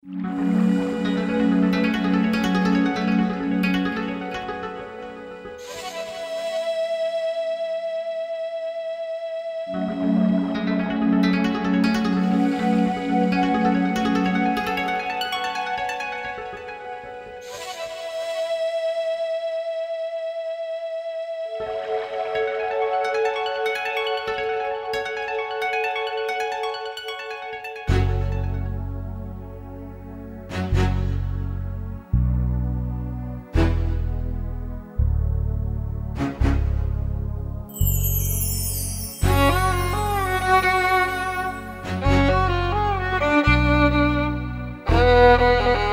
ピッ! Música